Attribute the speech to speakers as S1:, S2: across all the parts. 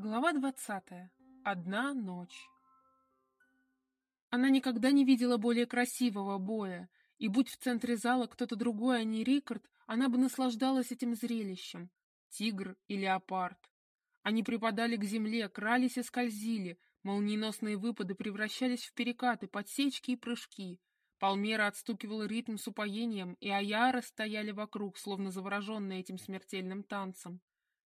S1: Глава двадцатая. Одна ночь. Она никогда не видела более красивого боя, и будь в центре зала кто-то другой, а не Рикард, она бы наслаждалась этим зрелищем. Тигр и леопард. Они припадали к земле, крались и скользили, молниеносные выпады превращались в перекаты, подсечки и прыжки. Палмера отстукивала ритм с упоением, и Аяры стояли вокруг, словно завороженные этим смертельным танцем.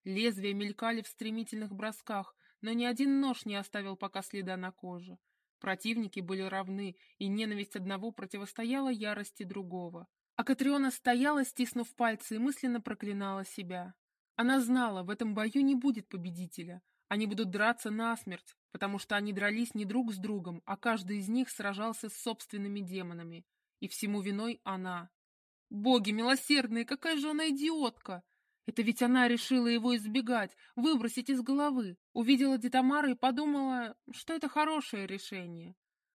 S1: Лезвия мелькали в стремительных бросках, но ни один нож не оставил пока следа на коже. Противники были равны, и ненависть одного противостояла ярости другого. А Катриона стояла, стиснув пальцы, и мысленно проклинала себя. Она знала, в этом бою не будет победителя. Они будут драться насмерть, потому что они дрались не друг с другом, а каждый из них сражался с собственными демонами. И всему виной она. Боги милосердные, какая же она идиотка! Это ведь она решила его избегать, выбросить из головы. Увидела Детамара и подумала, что это хорошее решение.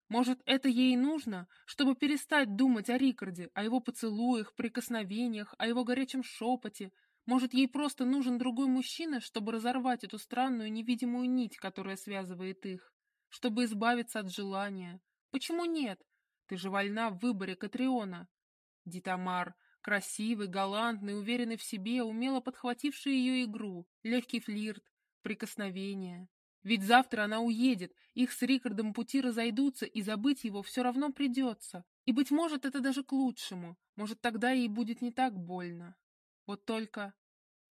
S1: Может, это ей нужно, чтобы перестать думать о Рикарде, о его поцелуях, прикосновениях, о его горячем шепоте. Может, ей просто нужен другой мужчина, чтобы разорвать эту странную невидимую нить, которая связывает их, чтобы избавиться от желания. Почему нет? Ты же вольна в выборе Катриона. Дитамар, Красивый, галантный, уверенный в себе, умело подхвативший ее игру, легкий флирт, прикосновение. Ведь завтра она уедет, их с Рикардом пути разойдутся, и забыть его все равно придется. И, быть может, это даже к лучшему. Может, тогда ей будет не так больно. Вот только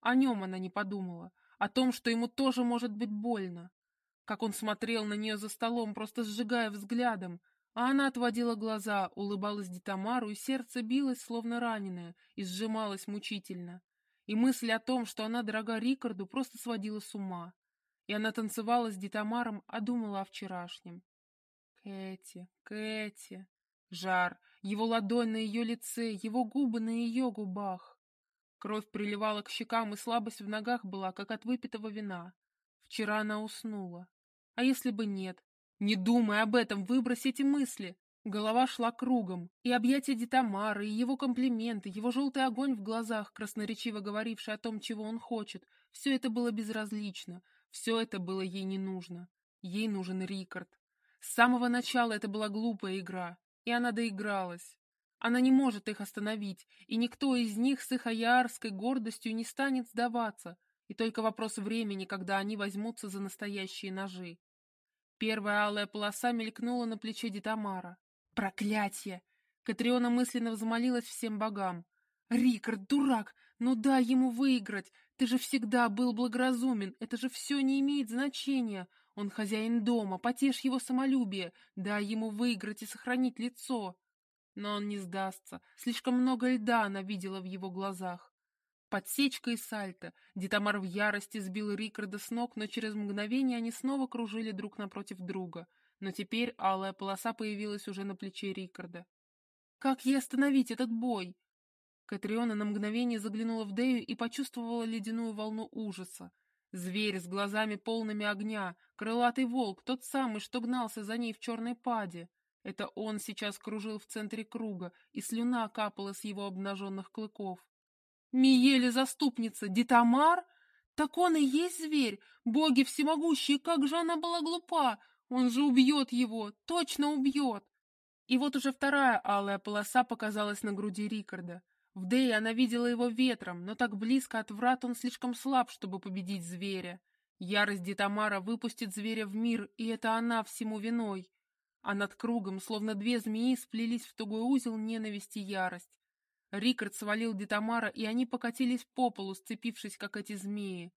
S1: о нем она не подумала, о том, что ему тоже может быть больно. Как он смотрел на нее за столом, просто сжигая взглядом, а она отводила глаза, улыбалась Детамару, и сердце билось, словно раненое, и сжималось мучительно. И мысль о том, что она дорога Рикарду, просто сводила с ума. И она танцевала с Детамаром, а думала о вчерашнем. Кэти, Кэти. Жар, его ладонь на ее лице, его губы на ее губах. Кровь приливала к щекам, и слабость в ногах была, как от выпитого вина. Вчера она уснула. А если бы нет? Не думай об этом, выбрось эти мысли. Голова шла кругом, и объятия Детамары, и его комплименты, его желтый огонь в глазах, красноречиво говоривший о том, чего он хочет, все это было безразлично, все это было ей не нужно. Ей нужен Рикард. С самого начала это была глупая игра, и она доигралась. Она не может их остановить, и никто из них с их аярской гордостью не станет сдаваться, и только вопрос времени, когда они возьмутся за настоящие ножи. Первая алая полоса мелькнула на плече Дитамара. Проклятие! Катриона мысленно взмолилась всем богам. «Рикард, дурак! Ну дай ему выиграть! Ты же всегда был благоразумен! Это же все не имеет значения! Он хозяин дома, потешь его самолюбие! Дай ему выиграть и сохранить лицо!» Но он не сдастся. Слишком много льда она видела в его глазах. Подсечка и сальто. Дитамар в ярости сбил Рикарда с ног, но через мгновение они снова кружили друг напротив друга. Но теперь алая полоса появилась уже на плече Рикарда. «Как ей остановить этот бой?» Катриона на мгновение заглянула в Дею и почувствовала ледяную волну ужаса. Зверь с глазами полными огня, крылатый волк, тот самый, что гнался за ней в черной паде. Это он сейчас кружил в центре круга, и слюна капала с его обнаженных клыков. Миеле заступница, Дитамар? Так он и есть зверь, боги всемогущие, как же она была глупа! Он же убьет его, точно убьет! И вот уже вторая алая полоса показалась на груди Рикарда. В Дее она видела его ветром, но так близко от врат он слишком слаб, чтобы победить зверя. Ярость Дитамара выпустит зверя в мир, и это она всему виной. А над кругом, словно две змеи, сплелись в тугой узел ненависть и ярость. Рикард свалил Детамара, и они покатились по полу, сцепившись, как эти змеи.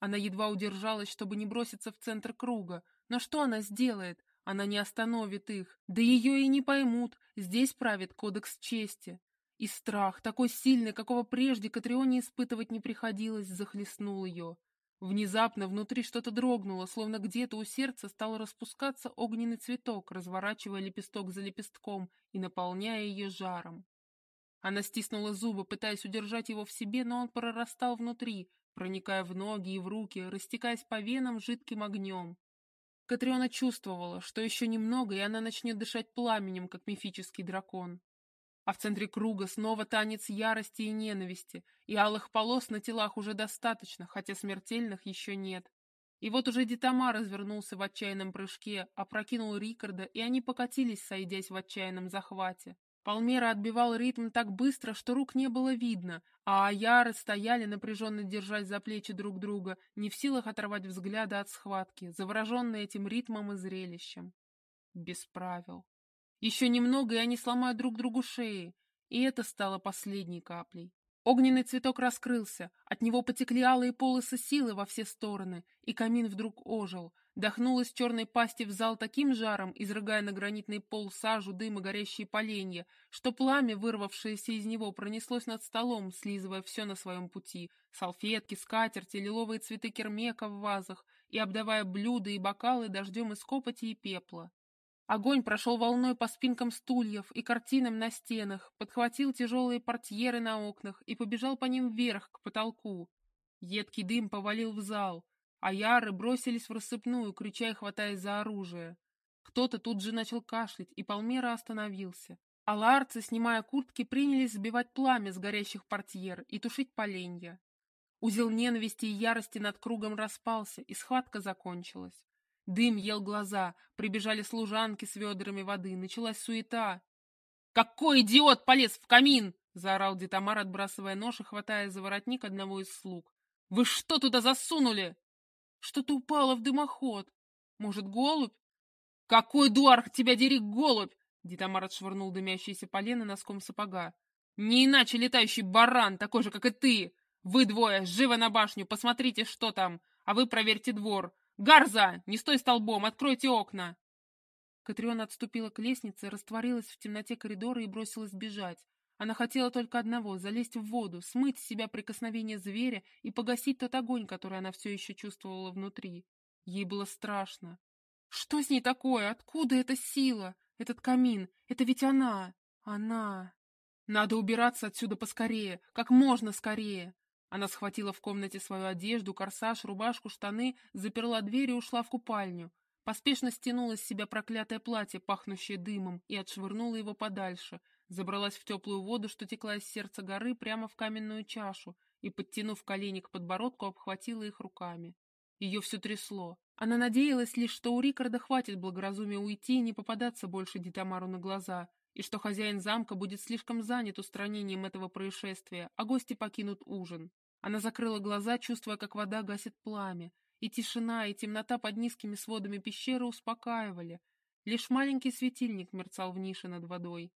S1: Она едва удержалась, чтобы не броситься в центр круга. Но что она сделает? Она не остановит их. Да ее и не поймут. Здесь правит кодекс чести. И страх, такой сильный, какого прежде Катрионе испытывать не приходилось, захлестнул ее. Внезапно внутри что-то дрогнуло, словно где-то у сердца стал распускаться огненный цветок, разворачивая лепесток за лепестком и наполняя ее жаром. Она стиснула зубы, пытаясь удержать его в себе, но он прорастал внутри, проникая в ноги и в руки, растекаясь по венам жидким огнем. Катриона чувствовала, что еще немного, и она начнет дышать пламенем, как мифический дракон. А в центре круга снова танец ярости и ненависти, и алых полос на телах уже достаточно, хотя смертельных еще нет. И вот уже Дитамар развернулся в отчаянном прыжке, опрокинул Рикарда, и они покатились, сойдясь в отчаянном захвате. Палмера отбивал ритм так быстро, что рук не было видно, а аяры стояли, напряженно держась за плечи друг друга, не в силах оторвать взгляда от схватки, завороженные этим ритмом и зрелищем. Без правил. Еще немного, и они сломают друг другу шеи, и это стало последней каплей. Огненный цветок раскрылся, от него потекли алые полосы силы во все стороны, и камин вдруг ожил, дохнул из черной пасти в зал таким жаром, изрыгая на гранитный пол сажу, дым и горящие поленья, что пламя, вырвавшееся из него, пронеслось над столом, слизывая все на своем пути — салфетки, скатерти, лиловые цветы кермека в вазах и обдавая блюда и бокалы дождем из копоти и пепла. Огонь прошел волной по спинкам стульев и картинам на стенах, подхватил тяжелые портьеры на окнах и побежал по ним вверх, к потолку. Едкий дым повалил в зал, а яры бросились в рассыпную, крича и хватаясь за оружие. Кто-то тут же начал кашлять, и Палмера остановился. А ларцы, снимая куртки, принялись сбивать пламя с горящих портьер и тушить поленья. Узел ненависти и ярости над кругом распался, и схватка закончилась. Дым ел глаза, прибежали служанки с ведрами воды, началась суета. «Какой идиот полез в камин!» — заорал Детамар, отбрасывая нож и хватая за воротник одного из слуг. «Вы что туда засунули?» «Что-то упало в дымоход. Может, голубь?» «Какой дуарх тебя дери, голубь!» Детамар отшвырнул дымящиеся полено носком сапога. «Не иначе летающий баран, такой же, как и ты! Вы двое, живо на башню, посмотрите, что там, а вы проверьте двор. «Гарза! Не стой столбом! Откройте окна!» Катриона отступила к лестнице, растворилась в темноте коридора и бросилась бежать. Она хотела только одного — залезть в воду, смыть с себя прикосновение зверя и погасить тот огонь, который она все еще чувствовала внутри. Ей было страшно. Что с ней такое? Откуда эта сила? Этот камин? Это ведь она! Она! Надо убираться отсюда поскорее, как можно скорее. Она схватила в комнате свою одежду, корсаж, рубашку, штаны, заперла дверь и ушла в купальню. Поспешно стянула с себя проклятое платье, пахнущее дымом, и отшвырнула его подальше. Забралась в теплую воду, что текла из сердца горы, прямо в каменную чашу, и, подтянув колени к подбородку, обхватила их руками. Ее все трясло. Она надеялась лишь, что у Рикарда хватит благоразумия уйти и не попадаться больше Дитамару на глаза, и что хозяин замка будет слишком занят устранением этого происшествия, а гости покинут ужин. Она закрыла глаза, чувствуя, как вода гасит пламя, и тишина, и темнота под низкими сводами пещеры успокаивали. Лишь маленький светильник мерцал в нише над водой.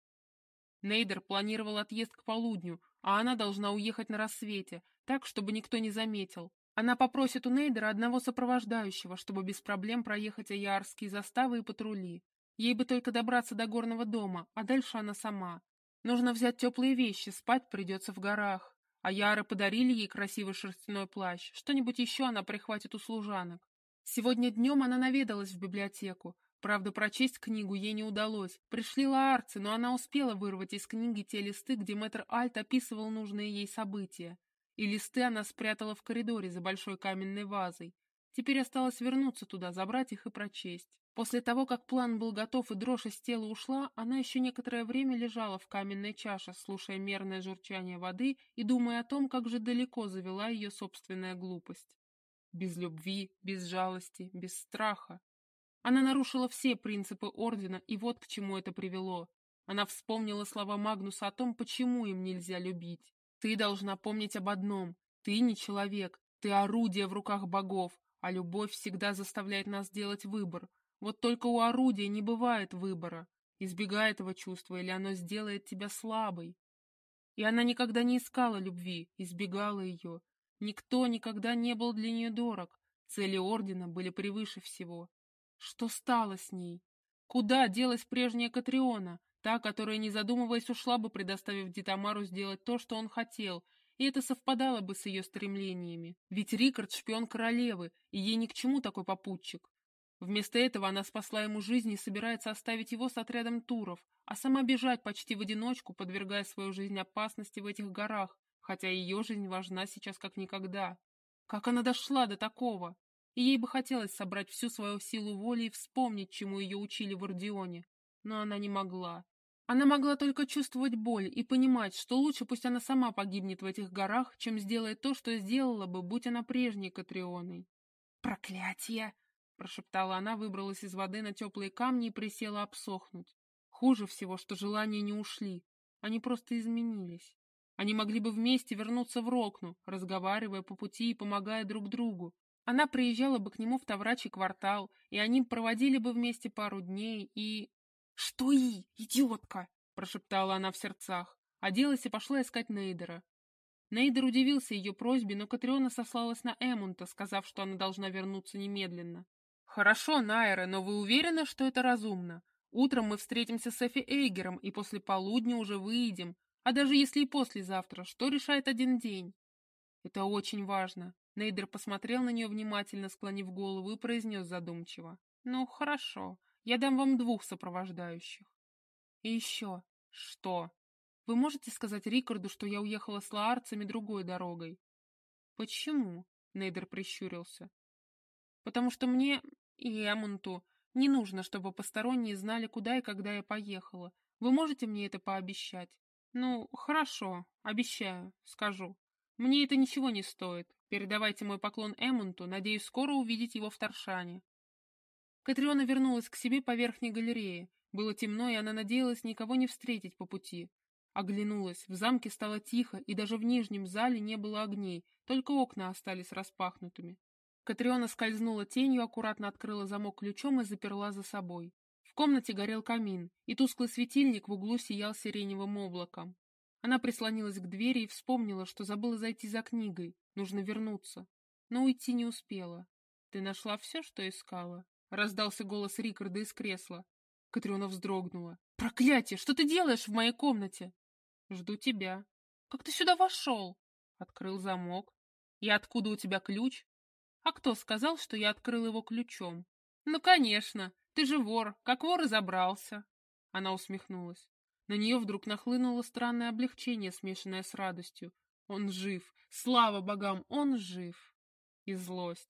S1: Нейдер планировал отъезд к полудню, а она должна уехать на рассвете, так, чтобы никто не заметил. Она попросит у Нейдера одного сопровождающего, чтобы без проблем проехать аярские заставы и патрули. Ей бы только добраться до горного дома, а дальше она сама. Нужно взять теплые вещи, спать придется в горах. А Яры подарили ей красивый шерстяной плащ. Что-нибудь еще она прихватит у служанок. Сегодня днем она наведалась в библиотеку. Правда, прочесть книгу ей не удалось. Пришли лаарцы, но она успела вырвать из книги те листы, где мэтр Альт описывал нужные ей события. И листы она спрятала в коридоре за большой каменной вазой. Теперь осталось вернуться туда, забрать их и прочесть. После того, как план был готов и дрожь из тела ушла, она еще некоторое время лежала в каменной чаше, слушая мерное журчание воды и думая о том, как же далеко завела ее собственная глупость. Без любви, без жалости, без страха. Она нарушила все принципы Ордена, и вот к чему это привело. Она вспомнила слова Магнуса о том, почему им нельзя любить. Ты должна помнить об одном. Ты не человек, ты орудие в руках богов, а любовь всегда заставляет нас делать выбор. Вот только у орудия не бывает выбора. Избегай этого чувства, или оно сделает тебя слабой. И она никогда не искала любви, избегала ее. Никто никогда не был для нее дорог. Цели ордена были превыше всего. Что стало с ней? Куда делась прежняя Катриона, та, которая, не задумываясь, ушла бы, предоставив Дитамару сделать то, что он хотел, и это совпадало бы с ее стремлениями. Ведь Рикард — шпион королевы, и ей ни к чему такой попутчик. Вместо этого она спасла ему жизнь и собирается оставить его с отрядом туров, а сама бежать почти в одиночку, подвергая свою жизнь опасности в этих горах, хотя ее жизнь важна сейчас как никогда. Как она дошла до такого? И ей бы хотелось собрать всю свою силу воли и вспомнить, чему ее учили в Ордионе. Но она не могла. Она могла только чувствовать боль и понимать, что лучше пусть она сама погибнет в этих горах, чем сделает то, что сделала бы, будь она прежней Катрионой. Проклятие! Прошептала она, выбралась из воды на теплые камни и присела обсохнуть. Хуже всего, что желания не ушли. Они просто изменились. Они могли бы вместе вернуться в Рокну, разговаривая по пути и помогая друг другу. Она приезжала бы к нему в Таврачий квартал, и они проводили бы вместе пару дней, и... «Что и, идиотка!» — прошептала она в сердцах. Оделась и пошла искать Нейдера. Нейдер удивился ее просьбе, но Катриона сослалась на Эмунта, сказав, что она должна вернуться немедленно. «Хорошо, Найра, но вы уверены, что это разумно? Утром мы встретимся с Эфи Эйгером и после полудня уже выйдем. А даже если и послезавтра, что решает один день?» «Это очень важно». Нейдер посмотрел на нее внимательно, склонив голову, и произнес задумчиво. «Ну, хорошо. Я дам вам двух сопровождающих». «И еще». «Что?» «Вы можете сказать Рикарду, что я уехала с лаарцами другой дорогой?» «Почему?» — Нейдер прищурился. «Потому что мне и Эмонту не нужно, чтобы посторонние знали, куда и когда я поехала. Вы можете мне это пообещать? Ну, хорошо, обещаю, скажу. Мне это ничего не стоит. Передавайте мой поклон Эмонту, надеюсь скоро увидеть его в Таршане. Катриона вернулась к себе по верхней галерее. Было темно, и она надеялась никого не встретить по пути. Оглянулась, в замке стало тихо, и даже в нижнем зале не было огней, только окна остались распахнутыми. Катриона скользнула тенью, аккуратно открыла замок ключом и заперла за собой. В комнате горел камин, и тусклый светильник в углу сиял сиреневым облаком. Она прислонилась к двери и вспомнила, что забыла зайти за книгой. Нужно вернуться. Но уйти не успела. «Ты нашла все, что искала?» Раздался голос Рикарда из кресла. Катриона вздрогнула. «Проклятие! Что ты делаешь в моей комнате?» «Жду тебя». «Как ты сюда вошел?» Открыл замок. «И откуда у тебя ключ?» А кто сказал, что я открыл его ключом? Ну, конечно, ты же вор, как вор и забрался. Она усмехнулась. На нее вдруг нахлынуло странное облегчение, смешанное с радостью. Он жив, слава богам, он жив. И злость.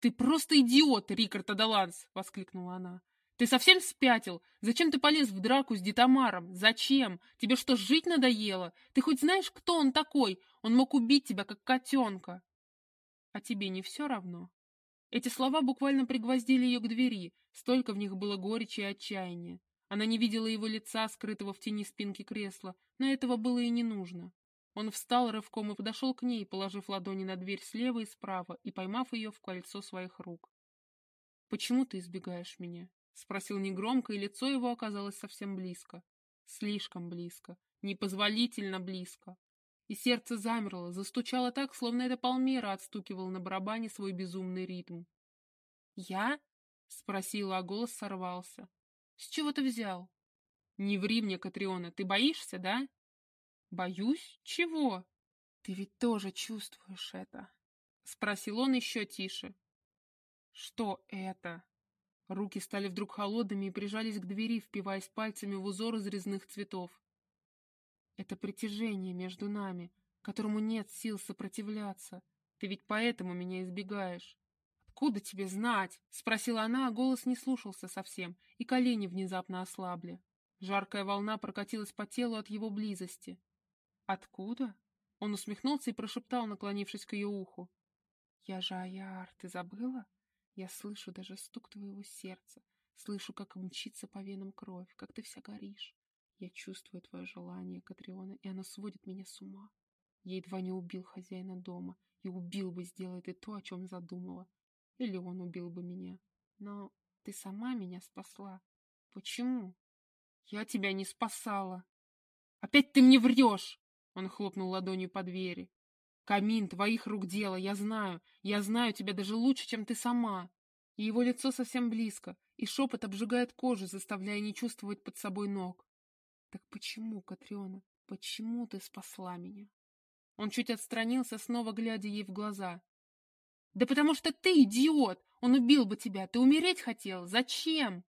S1: «Ты просто идиот, Рикард Адаланс!» — воскликнула она. «Ты совсем спятил? Зачем ты полез в драку с Детамаром? Зачем? Тебе что, жить надоело? Ты хоть знаешь, кто он такой? Он мог убить тебя, как котенка!» А тебе не все равно? Эти слова буквально пригвоздили ее к двери, столько в них было горечи и отчаяния. Она не видела его лица, скрытого в тени спинки кресла, но этого было и не нужно. Он встал рывком и подошел к ней, положив ладони на дверь слева и справа и поймав ее в кольцо своих рук. «Почему ты избегаешь меня?» — спросил негромко, и лицо его оказалось совсем близко. Слишком близко, непозволительно близко и сердце замерло, застучало так, словно это Палмера отстукивал на барабане свой безумный ритм. «Я?» — спросила, а голос сорвался. «С чего ты взял?» «Не ври мне, Катриона, ты боишься, да?» «Боюсь? Чего?» «Ты ведь тоже чувствуешь это?» — спросил он еще тише. «Что это?» Руки стали вдруг холодными и прижались к двери, впиваясь пальцами в узор из резных цветов. Это притяжение между нами, которому нет сил сопротивляться. Ты ведь поэтому меня избегаешь. Откуда тебе знать? Спросила она, а голос не слушался совсем, и колени внезапно ослабли. Жаркая волна прокатилась по телу от его близости. Откуда? Он усмехнулся и прошептал, наклонившись к ее уху. Я же Аяр, ты забыла? Я слышу даже стук твоего сердца, слышу, как мчится по венам кровь, как ты вся горишь. Я чувствую твое желание, Катриона, и оно сводит меня с ума. Я едва не убил хозяина дома, и убил бы, сделай ты то, о чем задумала. Или он убил бы меня. Но ты сама меня спасла. Почему? Я тебя не спасала. Опять ты мне врешь! Он хлопнул ладонью по двери. Камин, твоих рук дело, я знаю. Я знаю тебя даже лучше, чем ты сама. И его лицо совсем близко, и шепот обжигает кожу, заставляя не чувствовать под собой ног. Так почему, Катриона, почему ты спасла меня? Он чуть отстранился, снова глядя ей в глаза. Да потому что ты идиот! Он убил бы тебя, ты умереть хотел, зачем?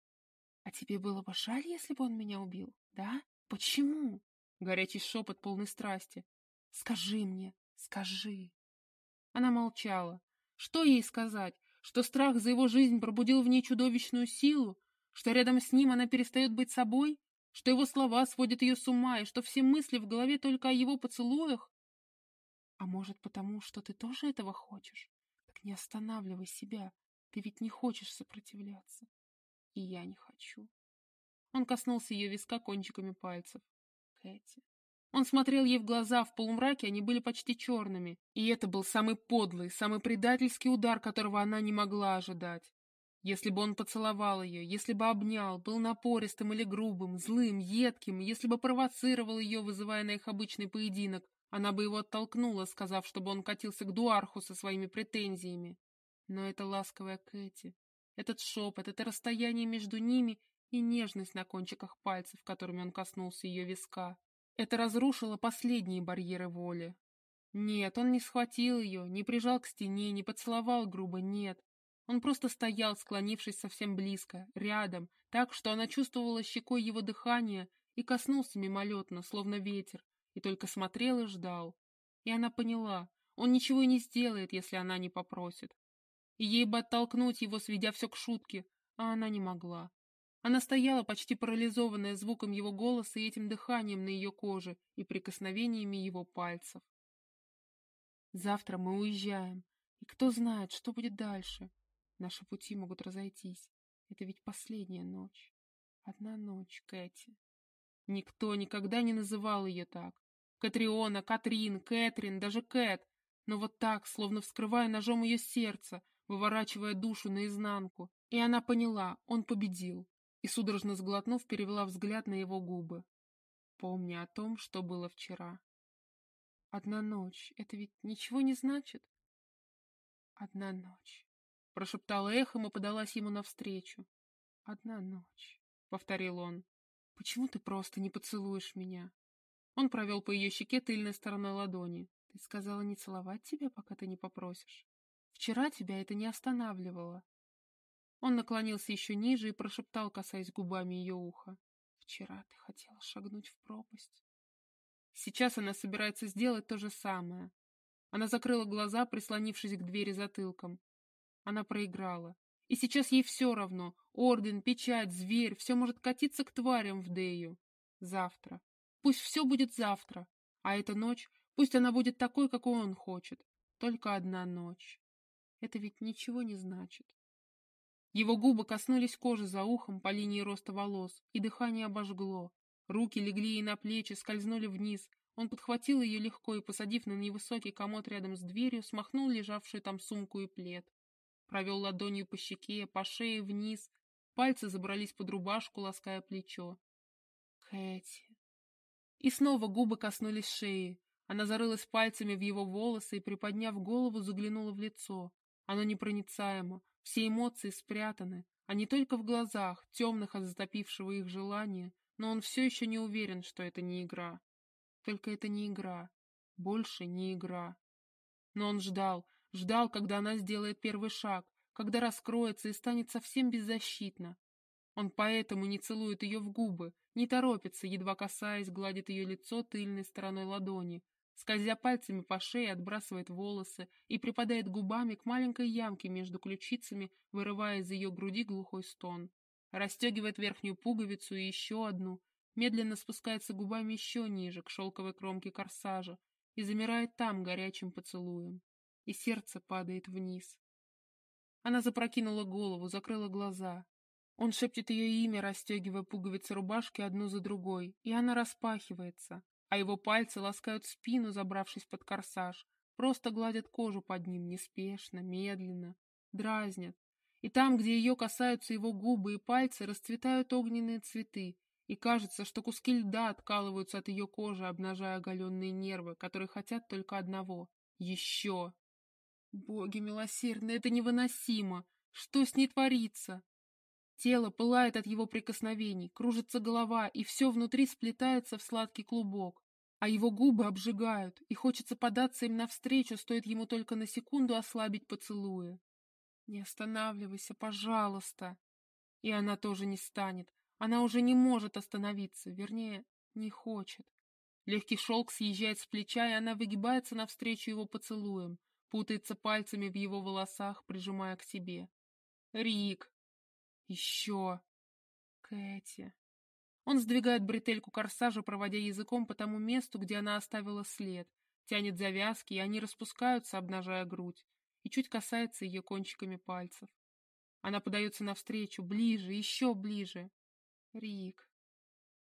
S1: А тебе было бы жаль, если бы он меня убил, да? Почему? Горячий шепот полный страсти. Скажи мне, скажи. Она молчала. Что ей сказать? Что страх за его жизнь пробудил в ней чудовищную силу? Что рядом с ним она перестает быть собой? что его слова сводят ее с ума, и что все мысли в голове только о его поцелуях? А может, потому что ты тоже этого хочешь? Не останавливай себя. Ты ведь не хочешь сопротивляться. И я не хочу. Он коснулся ее виска кончиками пальцев. Кэти. Он смотрел ей в глаза, в полумраке они были почти черными. И это был самый подлый, самый предательский удар, которого она не могла ожидать. Если бы он поцеловал ее, если бы обнял, был напористым или грубым, злым, едким, если бы провоцировал ее, вызывая на их обычный поединок, она бы его оттолкнула, сказав, чтобы он катился к Дуарху со своими претензиями. Но это ласковая Кэти, этот шепот, это расстояние между ними и нежность на кончиках пальцев, которыми он коснулся ее виска. Это разрушило последние барьеры воли. Нет, он не схватил ее, не прижал к стене, не поцеловал грубо, нет. Он просто стоял, склонившись совсем близко, рядом, так, что она чувствовала щекой его дыхание и коснулся мимолетно, словно ветер, и только смотрел и ждал. И она поняла, он ничего не сделает, если она не попросит. И ей бы оттолкнуть его, сведя все к шутке, а она не могла. Она стояла, почти парализованная звуком его голоса и этим дыханием на ее коже и прикосновениями его пальцев. «Завтра мы уезжаем, и кто знает, что будет дальше. Наши пути могут разойтись. Это ведь последняя ночь. Одна ночь, Кэти». Никто никогда не называл ее так. Катриона, Катрин, Кэтрин, даже Кэт. Но вот так, словно вскрывая ножом ее сердце, выворачивая душу наизнанку. И она поняла, он победил и, судорожно сглотнув, перевела взгляд на его губы. Помни о том, что было вчера. Одна ночь — это ведь ничего не значит? Одна ночь. Прошептала эхом и подалась ему навстречу. Одна ночь, — повторил он. Почему ты просто не поцелуешь меня? Он провел по ее щеке тыльной стороной ладони. Ты сказала не целовать тебя, пока ты не попросишь. Вчера тебя это не останавливало. Он наклонился еще ниже и прошептал, касаясь губами ее уха. «Вчера ты хотела шагнуть в пропасть». Сейчас она собирается сделать то же самое. Она закрыла глаза, прислонившись к двери затылком. Она проиграла. И сейчас ей все равно. Орден, печать, зверь, все может катиться к тварям в Дею. Завтра. Пусть все будет завтра. А эта ночь, пусть она будет такой, какой он хочет. Только одна ночь. Это ведь ничего не значит. Его губы коснулись кожи за ухом по линии роста волос, и дыхание обожгло. Руки легли ей на плечи, скользнули вниз. Он подхватил ее легко и, посадив на невысокий комод рядом с дверью, смахнул лежавшую там сумку и плед. Провел ладонью по щеке, по шее вниз. Пальцы забрались под рубашку, лаская плечо. Кэти. И снова губы коснулись шеи. Она зарылась пальцами в его волосы и, приподняв голову, заглянула в лицо. Оно непроницаемо, все эмоции спрятаны, а не только в глазах, темных от затопившего их желания, но он все еще не уверен, что это не игра. Только это не игра. Больше не игра. Но он ждал, ждал, когда она сделает первый шаг, когда раскроется и станет совсем беззащитна. Он поэтому не целует ее в губы, не торопится, едва касаясь, гладит ее лицо тыльной стороной ладони, скользя пальцами по шее, отбрасывает волосы и припадает губами к маленькой ямке между ключицами, вырывая из ее груди глухой стон. Растегивает верхнюю пуговицу и еще одну, медленно спускается губами еще ниже, к шелковой кромке корсажа, и замирает там горячим поцелуем. И сердце падает вниз. Она запрокинула голову, закрыла глаза. Он шепчет ее имя, расстегивая пуговицы рубашки одну за другой, и она распахивается а его пальцы ласкают спину, забравшись под корсаж, просто гладят кожу под ним неспешно, медленно, дразнят. И там, где ее касаются его губы и пальцы, расцветают огненные цветы, и кажется, что куски льда откалываются от ее кожи, обнажая оголенные нервы, которые хотят только одного — еще. Боги милосердные, это невыносимо! Что с ней творится? Тело пылает от его прикосновений, кружится голова, и все внутри сплетается в сладкий клубок. А его губы обжигают, и хочется податься им навстречу, стоит ему только на секунду ослабить поцелуя. «Не останавливайся, пожалуйста!» И она тоже не станет. Она уже не может остановиться, вернее, не хочет. Легкий шелк съезжает с плеча, и она выгибается навстречу его поцелуем, путается пальцами в его волосах, прижимая к себе. «Рик!» Еще. Кэти. Он сдвигает бретельку корсажа, проводя языком по тому месту, где она оставила след. Тянет завязки, и они распускаются, обнажая грудь. и чуть касается ее кончиками пальцев. Она подается навстречу, ближе, еще ближе. Рик.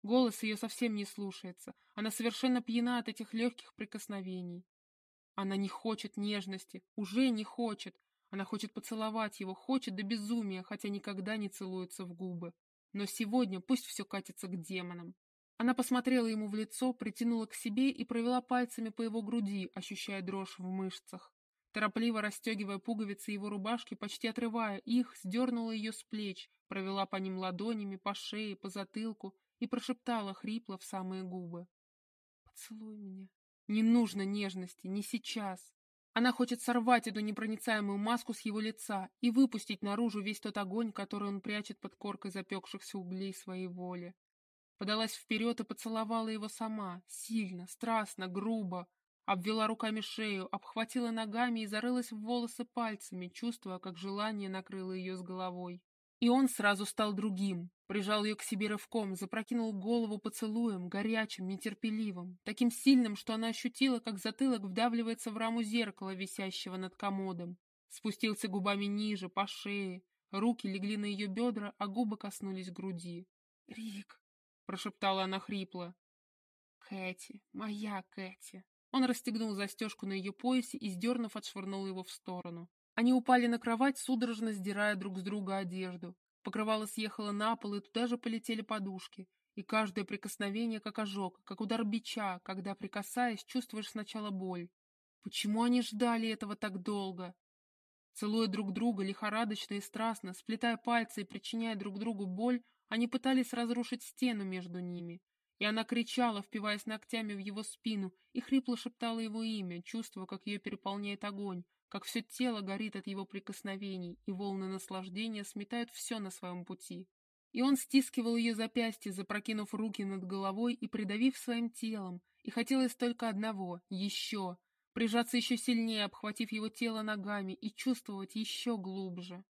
S1: Голос ее совсем не слушается. Она совершенно пьяна от этих легких прикосновений. Она не хочет нежности, уже не хочет. Она хочет поцеловать его, хочет до безумия, хотя никогда не целуется в губы. Но сегодня пусть все катится к демонам. Она посмотрела ему в лицо, притянула к себе и провела пальцами по его груди, ощущая дрожь в мышцах. Торопливо расстегивая пуговицы его рубашки, почти отрывая их, сдернула ее с плеч, провела по ним ладонями, по шее, по затылку и прошептала хрипло в самые губы. «Поцелуй меня». Не нужно нежности, не сейчас. Она хочет сорвать эту непроницаемую маску с его лица и выпустить наружу весь тот огонь, который он прячет под коркой запекшихся углей своей воли. Подалась вперед и поцеловала его сама, сильно, страстно, грубо, обвела руками шею, обхватила ногами и зарылась в волосы пальцами, чувствуя, как желание накрыло ее с головой. И он сразу стал другим, прижал ее к себе рывком, запрокинул голову поцелуем, горячим, нетерпеливым, таким сильным, что она ощутила, как затылок вдавливается в раму зеркала, висящего над комодом. Спустился губами ниже, по шее, руки легли на ее бедра, а губы коснулись груди. «Рик!» — прошептала она хрипло. «Кэти, моя Кэти!» Он расстегнул застежку на ее поясе и, сдернув, отшвырнул его в сторону. Они упали на кровать, судорожно сдирая друг с друга одежду. Покрывало съехало на пол, и туда же полетели подушки. И каждое прикосновение как ожог, как удар бича, когда, прикасаясь, чувствуешь сначала боль. Почему они ждали этого так долго? Целуя друг друга лихорадочно и страстно, сплетая пальцы и причиняя друг другу боль, они пытались разрушить стену между ними. И она кричала, впиваясь ногтями в его спину, и хрипло шептала его имя, чувствуя, как ее переполняет огонь, как все тело горит от его прикосновений, и волны наслаждения сметают все на своем пути. И он стискивал ее запястье, запрокинув руки над головой и придавив своим телом, и хотелось только одного — еще, прижаться еще сильнее, обхватив его тело ногами и чувствовать еще глубже.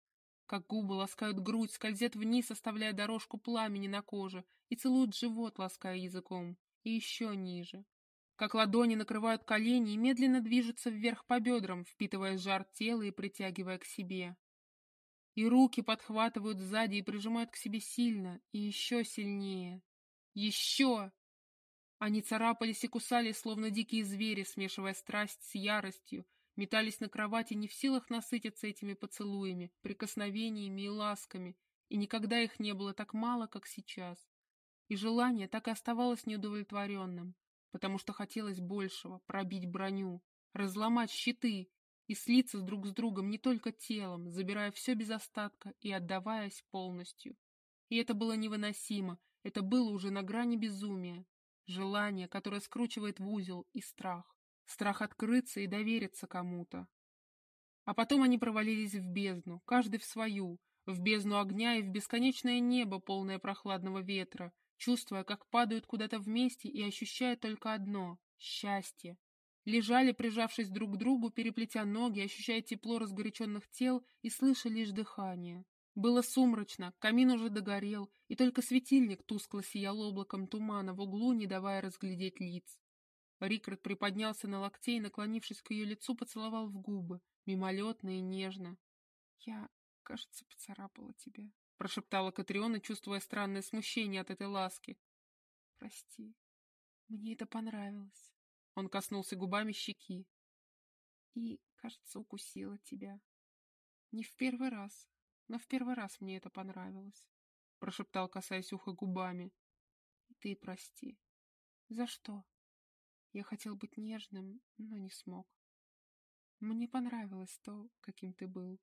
S1: Как губы ласкают грудь, скользят вниз, оставляя дорожку пламени на коже, и целуют живот, лаская языком, и еще ниже как ладони накрывают колени и медленно движутся вверх по бедрам, впитывая жар тела и притягивая к себе. И руки подхватывают сзади и прижимают к себе сильно, и еще сильнее. Еще! Они царапались и кусались, словно дикие звери, смешивая страсть с яростью, метались на кровати, не в силах насытиться этими поцелуями, прикосновениями и ласками, и никогда их не было так мало, как сейчас. И желание так и оставалось неудовлетворенным потому что хотелось большего, пробить броню, разломать щиты и слиться друг с другом не только телом, забирая все без остатка и отдаваясь полностью. И это было невыносимо, это было уже на грани безумия. Желание, которое скручивает в узел, и страх. Страх открыться и довериться кому-то. А потом они провалились в бездну, каждый в свою, в бездну огня и в бесконечное небо, полное прохладного ветра, чувствуя, как падают куда-то вместе и ощущая только одно — счастье. Лежали, прижавшись друг к другу, переплетя ноги, ощущая тепло разгоряченных тел и слыша лишь дыхание. Было сумрачно, камин уже догорел, и только светильник тускло сиял облаком тумана в углу, не давая разглядеть лиц. Рикард приподнялся на локте и, наклонившись к ее лицу, поцеловал в губы, мимолетно и нежно. «Я, кажется, поцарапала тебя», прошептала Катриона, чувствуя странное смущение от этой ласки. «Прости, мне это понравилось». Он коснулся губами щеки. «И, кажется, укусила тебя. Не в первый раз, но в первый раз мне это понравилось», прошептал, касаясь уха губами. «И ты прости. За что? Я хотел быть нежным, но не смог. Мне понравилось то, каким ты был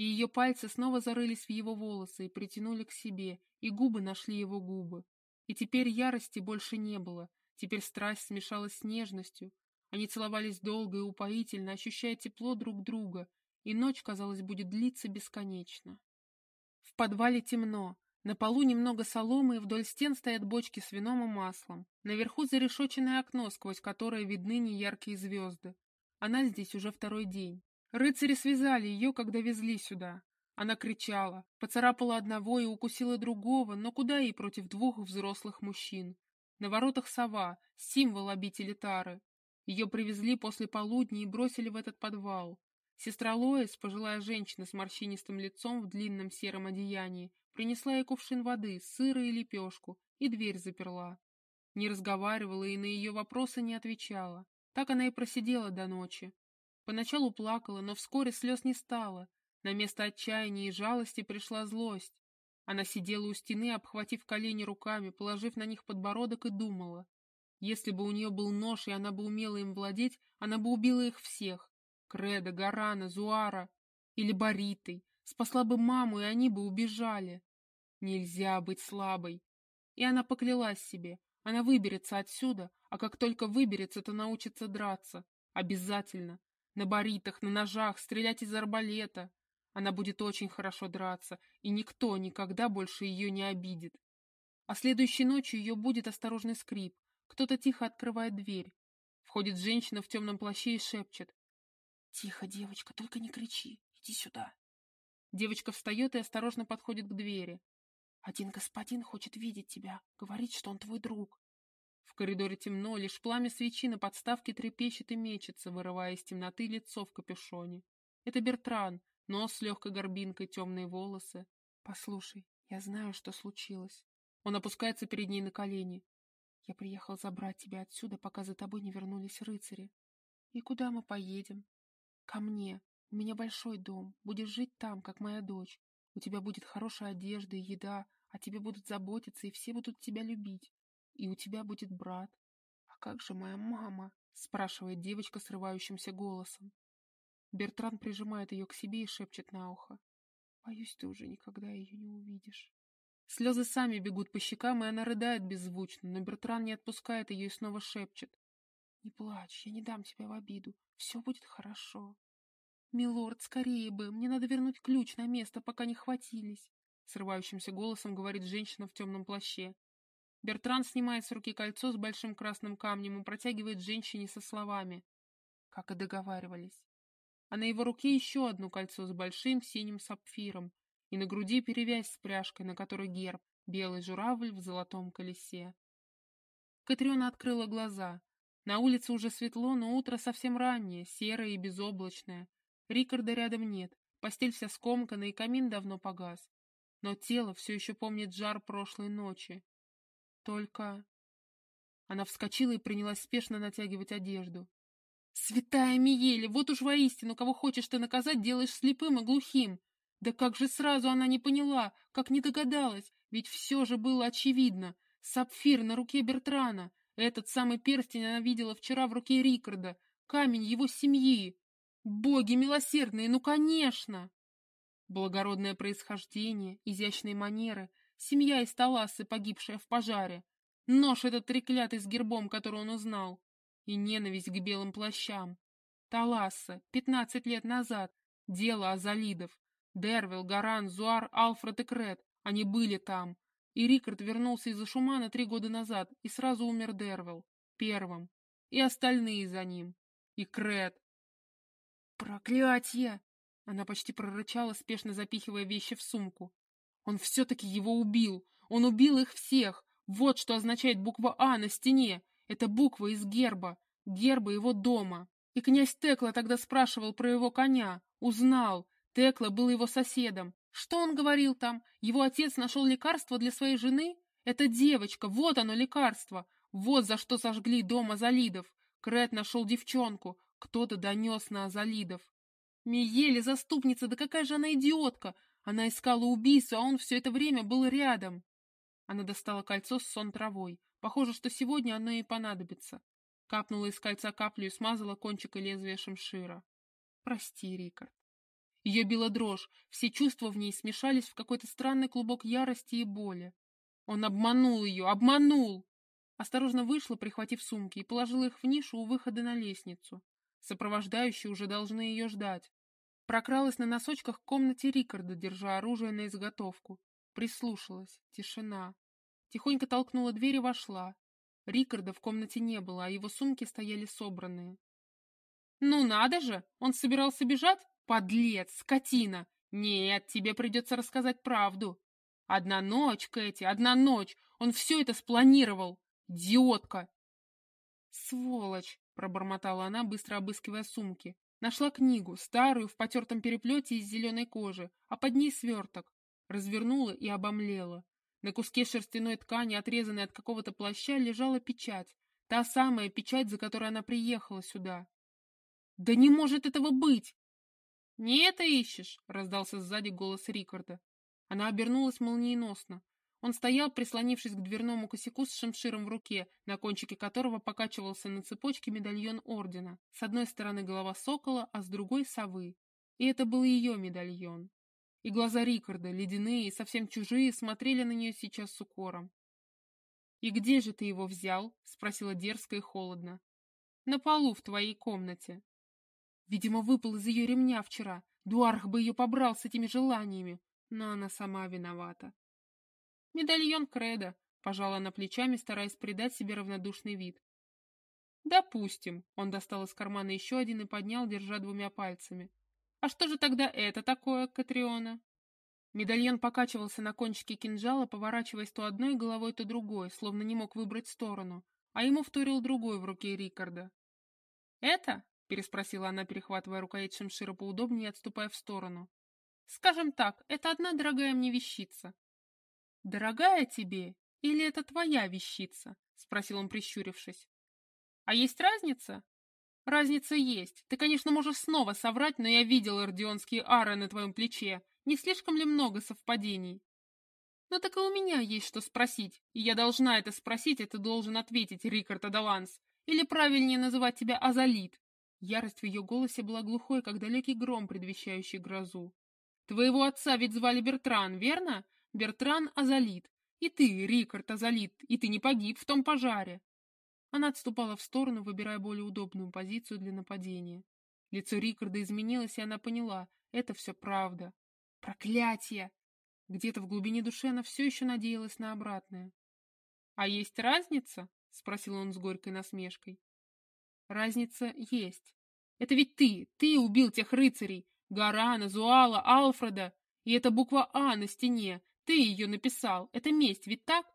S1: и ее пальцы снова зарылись в его волосы и притянули к себе, и губы нашли его губы. И теперь ярости больше не было, теперь страсть смешалась с нежностью. Они целовались долго и упоительно, ощущая тепло друг друга, и ночь, казалось, будет длиться бесконечно. В подвале темно, на полу немного соломы, и вдоль стен стоят бочки с вином и маслом. Наверху зарешоченное окно, сквозь которое видны неяркие звезды. Она здесь уже второй день. Рыцари связали ее, когда везли сюда. Она кричала, поцарапала одного и укусила другого, но куда ей против двух взрослых мужчин? На воротах сова, символ обители Тары. Ее привезли после полудня и бросили в этот подвал. Сестра Лоис, пожилая женщина с морщинистым лицом в длинном сером одеянии, принесла ей кувшин воды, сыра и лепешку, и дверь заперла. Не разговаривала и на ее вопросы не отвечала. Так она и просидела до ночи. Поначалу плакала, но вскоре слез не стало. На место отчаяния и жалости пришла злость. Она сидела у стены, обхватив колени руками, положив на них подбородок и думала. Если бы у нее был нож, и она бы умела им владеть, она бы убила их всех. Креда, Гарана, Зуара или Боритой. Спасла бы маму, и они бы убежали. Нельзя быть слабой. И она поклялась себе. Она выберется отсюда, а как только выберется, то научится драться. Обязательно. На баритах, на ножах, стрелять из арбалета. Она будет очень хорошо драться, и никто никогда больше ее не обидит. А следующей ночью ее будет осторожный скрип. Кто-то тихо открывает дверь. Входит женщина в темном плаще и шепчет. «Тихо, девочка, только не кричи. Иди сюда». Девочка встает и осторожно подходит к двери. «Один господин хочет видеть тебя, говорит, что он твой друг». В коридоре темно, лишь пламя свечи на подставке трепещет и мечется, вырывая из темноты лицо в капюшоне. Это Бертран, Нос с легкой горбинкой, темные волосы. Послушай, я знаю, что случилось. Он опускается перед ней на колени. Я приехал забрать тебя отсюда, пока за тобой не вернулись рыцари. И куда мы поедем? Ко мне. У меня большой дом. Будешь жить там, как моя дочь. У тебя будет хорошая одежда и еда, а тебе будут заботиться, и все будут тебя любить. И у тебя будет брат. А как же моя мама? спрашивает девочка срывающимся голосом. Бертран прижимает ее к себе и шепчет на ухо. «Боюсь, ты уже никогда ее не увидишь». Слезы сами бегут по щекам, и она рыдает беззвучно, но Бертран не отпускает ее и снова шепчет. «Не плачь, я не дам тебя в обиду. Все будет хорошо». «Милорд, скорее бы, мне надо вернуть ключ на место, пока не хватились», срывающимся голосом говорит женщина в темном плаще. Бертран снимает с руки кольцо с большим красным камнем и протягивает женщине со словами. Как и договаривались а на его руке еще одно кольцо с большим синим сапфиром, и на груди перевязь с пряжкой, на которой герб, белый журавль в золотом колесе. Катриона открыла глаза. На улице уже светло, но утро совсем раннее, серое и безоблачное. Рикарда рядом нет, постель вся скомкана, и камин давно погас. Но тело все еще помнит жар прошлой ночи. Только... Она вскочила и принялась спешно натягивать одежду. Святая Миели, вот уж воистину, кого хочешь ты наказать, делаешь слепым и глухим. Да как же сразу она не поняла, как не догадалась, ведь все же было очевидно. Сапфир на руке Бертрана, этот самый перстень она видела вчера в руке Рикарда, камень его семьи. Боги милосердные, ну конечно! Благородное происхождение, изящные манеры, семья из Таласы, погибшая в пожаре, нож этот треклятый с гербом, который он узнал, и ненависть к белым плащам. Таласса, пятнадцать лет назад, дело Азалидов. Дервил, Гаран, Зуар, Алфред и Крет, они были там. И Рикард вернулся из Ашумана три года назад, и сразу умер Дервил, первым. И остальные за ним. И Крет. «Проклятье!» Она почти прорычала, спешно запихивая вещи в сумку. «Он все-таки его убил! Он убил их всех! Вот что означает буква «А» на стене! Это буква из герба, герба его дома. И князь Текла тогда спрашивал про его коня. Узнал. Текла был его соседом. Что он говорил там? Его отец нашел лекарство для своей жены? Это девочка, вот оно лекарство. Вот за что сожгли дом Азалидов. Крет нашел девчонку. Кто-то донес на Азалидов. Миели, заступница, да какая же она идиотка! Она искала убийцу, а он все это время был рядом. Она достала кольцо с сон травой. Похоже, что сегодня оно и понадобится. Капнула из кольца каплю и смазала кончик и лезвие шамшира. Прости, Рикард. Ее била дрожь, все чувства в ней смешались в какой-то странный клубок ярости и боли. Он обманул ее, обманул! Осторожно вышла, прихватив сумки, и положила их в нишу у выхода на лестницу. Сопровождающие уже должны ее ждать. Прокралась на носочках к комнате Рикарда, держа оружие на изготовку. Прислушалась. Тишина. Тихонько толкнула дверь и вошла. Рикарда в комнате не было, а его сумки стояли собранные. «Ну надо же! Он собирался бежать? Подлец, скотина! Нет, тебе придется рассказать правду. Одна ночь, Кэти, одна ночь! Он все это спланировал! Идиотка!» «Сволочь!» — пробормотала она, быстро обыскивая сумки. Нашла книгу, старую, в потертом переплете из зеленой кожи, а под ней сверток. Развернула и обомлела. На куске шерстяной ткани, отрезанной от какого-то плаща, лежала печать. Та самая печать, за которой она приехала сюда. «Да не может этого быть!» «Не это ищешь?» — раздался сзади голос Рикарда. Она обернулась молниеносно. Он стоял, прислонившись к дверному косяку с шамширом в руке, на кончике которого покачивался на цепочке медальон ордена. С одной стороны голова сокола, а с другой — совы. И это был ее медальон. И глаза Рикарда, ледяные и совсем чужие, смотрели на нее сейчас с укором. «И где же ты его взял?» — спросила дерзко и холодно. «На полу в твоей комнате». Видимо, выпал из ее ремня вчера. Дуарх бы ее побрал с этими желаниями, но она сама виновата. Медальон Кредо, пожала она плечами, стараясь придать себе равнодушный вид. Допустим, он достал из кармана еще один и поднял, держа двумя пальцами. А что же тогда это такое, Катриона? Медальон покачивался на кончике кинжала, поворачиваясь то одной головой, то другой, словно не мог выбрать сторону, а ему вторил другой в руке Рикарда. «Это?» — переспросила она, перехватывая рукоять шамшира поудобнее и отступая в сторону. «Скажем так, это одна дорогая мне вещица. «Дорогая тебе или это твоя вещица?» — спросил он, прищурившись. «А есть разница?» «Разница есть. Ты, конечно, можешь снова соврать, но я видел эрдионские ары на твоем плече. Не слишком ли много совпадений?» «Ну так и у меня есть что спросить, и я должна это спросить, и ты должен ответить, Рикард Адаланс. Или правильнее называть тебя Азалит». Ярость в ее голосе была глухой, как далекий гром, предвещающий грозу. «Твоего отца ведь звали Бертран, верно? Бертран Азалит. И ты, Рикард Азалит, и ты не погиб в том пожаре. Она отступала в сторону, выбирая более удобную позицию для нападения. Лицо Рикарда изменилось, и она поняла, это все правда. Проклятие! Где-то в глубине души она все еще надеялась на обратное. «А есть разница?» — спросил он с горькой насмешкой. «Разница есть. Это ведь ты, ты убил тех рыцарей, Гарана, Зуала, Алфреда, и это буква «А» на стене, ты ее написал. Это месть, ведь так?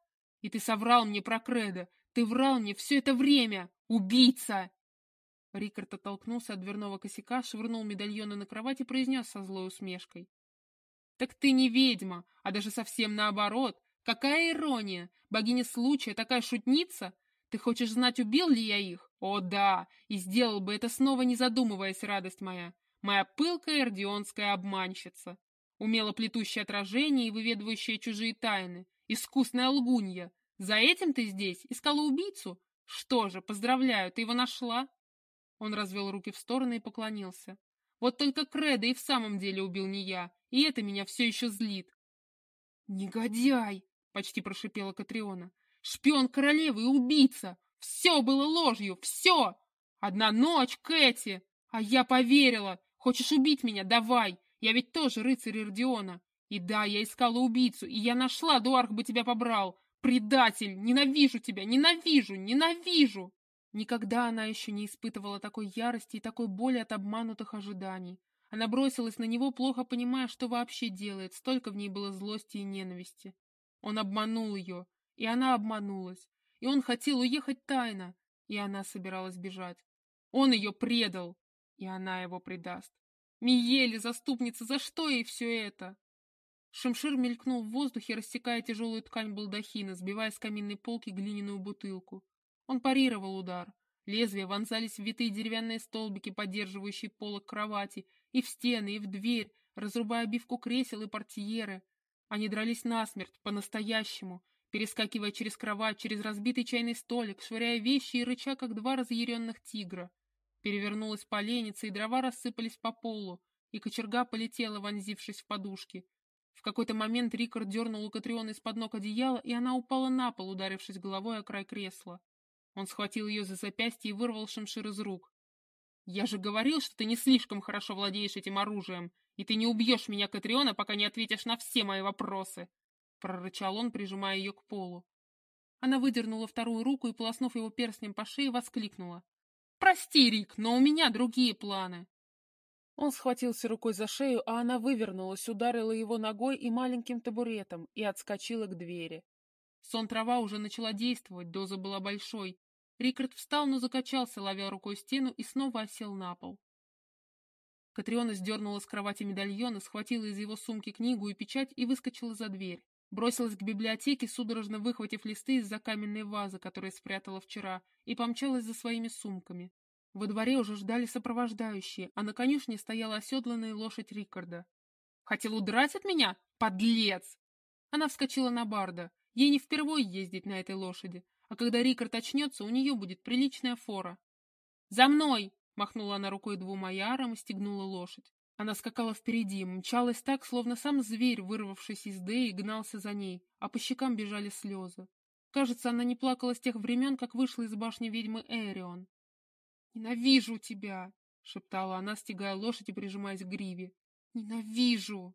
S1: И ты соврал мне про Кредо. Ты врал мне все это время. Убийца!» Рикард оттолкнулся от дверного косяка, швырнул медальоны на кровать и произнес со злой усмешкой. «Так ты не ведьма, а даже совсем наоборот. Какая ирония! Богиня случая, такая шутница! Ты хочешь знать, убил ли я их? О, да! И сделал бы это снова, не задумываясь, радость моя. Моя пылкая эрдионская обманщица умело плетущее отражение и выведывающее чужие тайны, искусная лгунья. За этим ты здесь? Искала убийцу? Что же, поздравляю, ты его нашла?» Он развел руки в стороны и поклонился. «Вот только Кредо и в самом деле убил не я, и это меня все еще злит». «Негодяй!» — почти прошипела Катриона. «Шпион королевы и убийца! Все было ложью, все! Одна ночь, Кэти! А я поверила! Хочешь убить меня? Давай! Я ведь тоже рыцарь Ирдиона. И да, я искала убийцу, и я нашла, Дуарх бы тебя побрал. Предатель! Ненавижу тебя! Ненавижу! Ненавижу!» Никогда она еще не испытывала такой ярости и такой боли от обманутых ожиданий. Она бросилась на него, плохо понимая, что вообще делает, столько в ней было злости и ненависти. Он обманул ее, и она обманулась, и он хотел уехать тайно, и она собиралась бежать. Он ее предал, и она его предаст. Миели, заступница, за что ей все это? Шамшир мелькнул в воздухе, рассекая тяжелую ткань балдахина, сбивая с каминной полки глиняную бутылку. Он парировал удар. Лезвия вонзались в витые деревянные столбики, поддерживающие полок кровати, и в стены, и в дверь, разрубая обивку кресел и портьеры. Они дрались насмерть, по-настоящему, перескакивая через кровать, через разбитый чайный столик, швыряя вещи и рыча, как два разъяренных тигра. Перевернулась поленница, и дрова рассыпались по полу, и кочерга полетела, вонзившись в подушки. В какой-то момент Рикард дернул у Катриона из-под ног одеяла, и она упала на пол, ударившись головой о край кресла. Он схватил ее за запястье и вырвал шамшир из рук. «Я же говорил, что ты не слишком хорошо владеешь этим оружием, и ты не убьешь меня, Катриона, пока не ответишь на все мои вопросы!» прорычал он, прижимая ее к полу. Она выдернула вторую руку и, полоснув его перстнем по шее, воскликнула. «Прости, Рик, но у меня другие планы». Он схватился рукой за шею, а она вывернулась, ударила его ногой и маленьким табуретом и отскочила к двери. Сон-трава уже начала действовать, доза была большой. Рикард встал, но закачался, ловя рукой стену, и снова осел на пол. Катриона сдернула с кровати медальон схватила из его сумки книгу и печать и выскочила за дверь. Бросилась к библиотеке, судорожно выхватив листы из-за каменной вазы, которую спрятала вчера, и помчалась за своими сумками. Во дворе уже ждали сопровождающие, а на конюшне стояла оседланная лошадь Рикарда. «Хотел удрать от меня? Подлец!» Она вскочила на Барда. Ей не впервой ездить на этой лошади, а когда Рикард очнется, у нее будет приличная фора. «За мной!» Махнула она рукой двум аярам и стегнула лошадь. Она скакала впереди, мчалась так, словно сам зверь, вырвавшись из Дэи, гнался за ней, а по щекам бежали слезы. Кажется, она не плакала с тех времен, как вышла из башни ведьмы Эрион. «Ненавижу тебя!» — шептала она, стегая лошадь и прижимаясь к гриве. «Ненавижу!»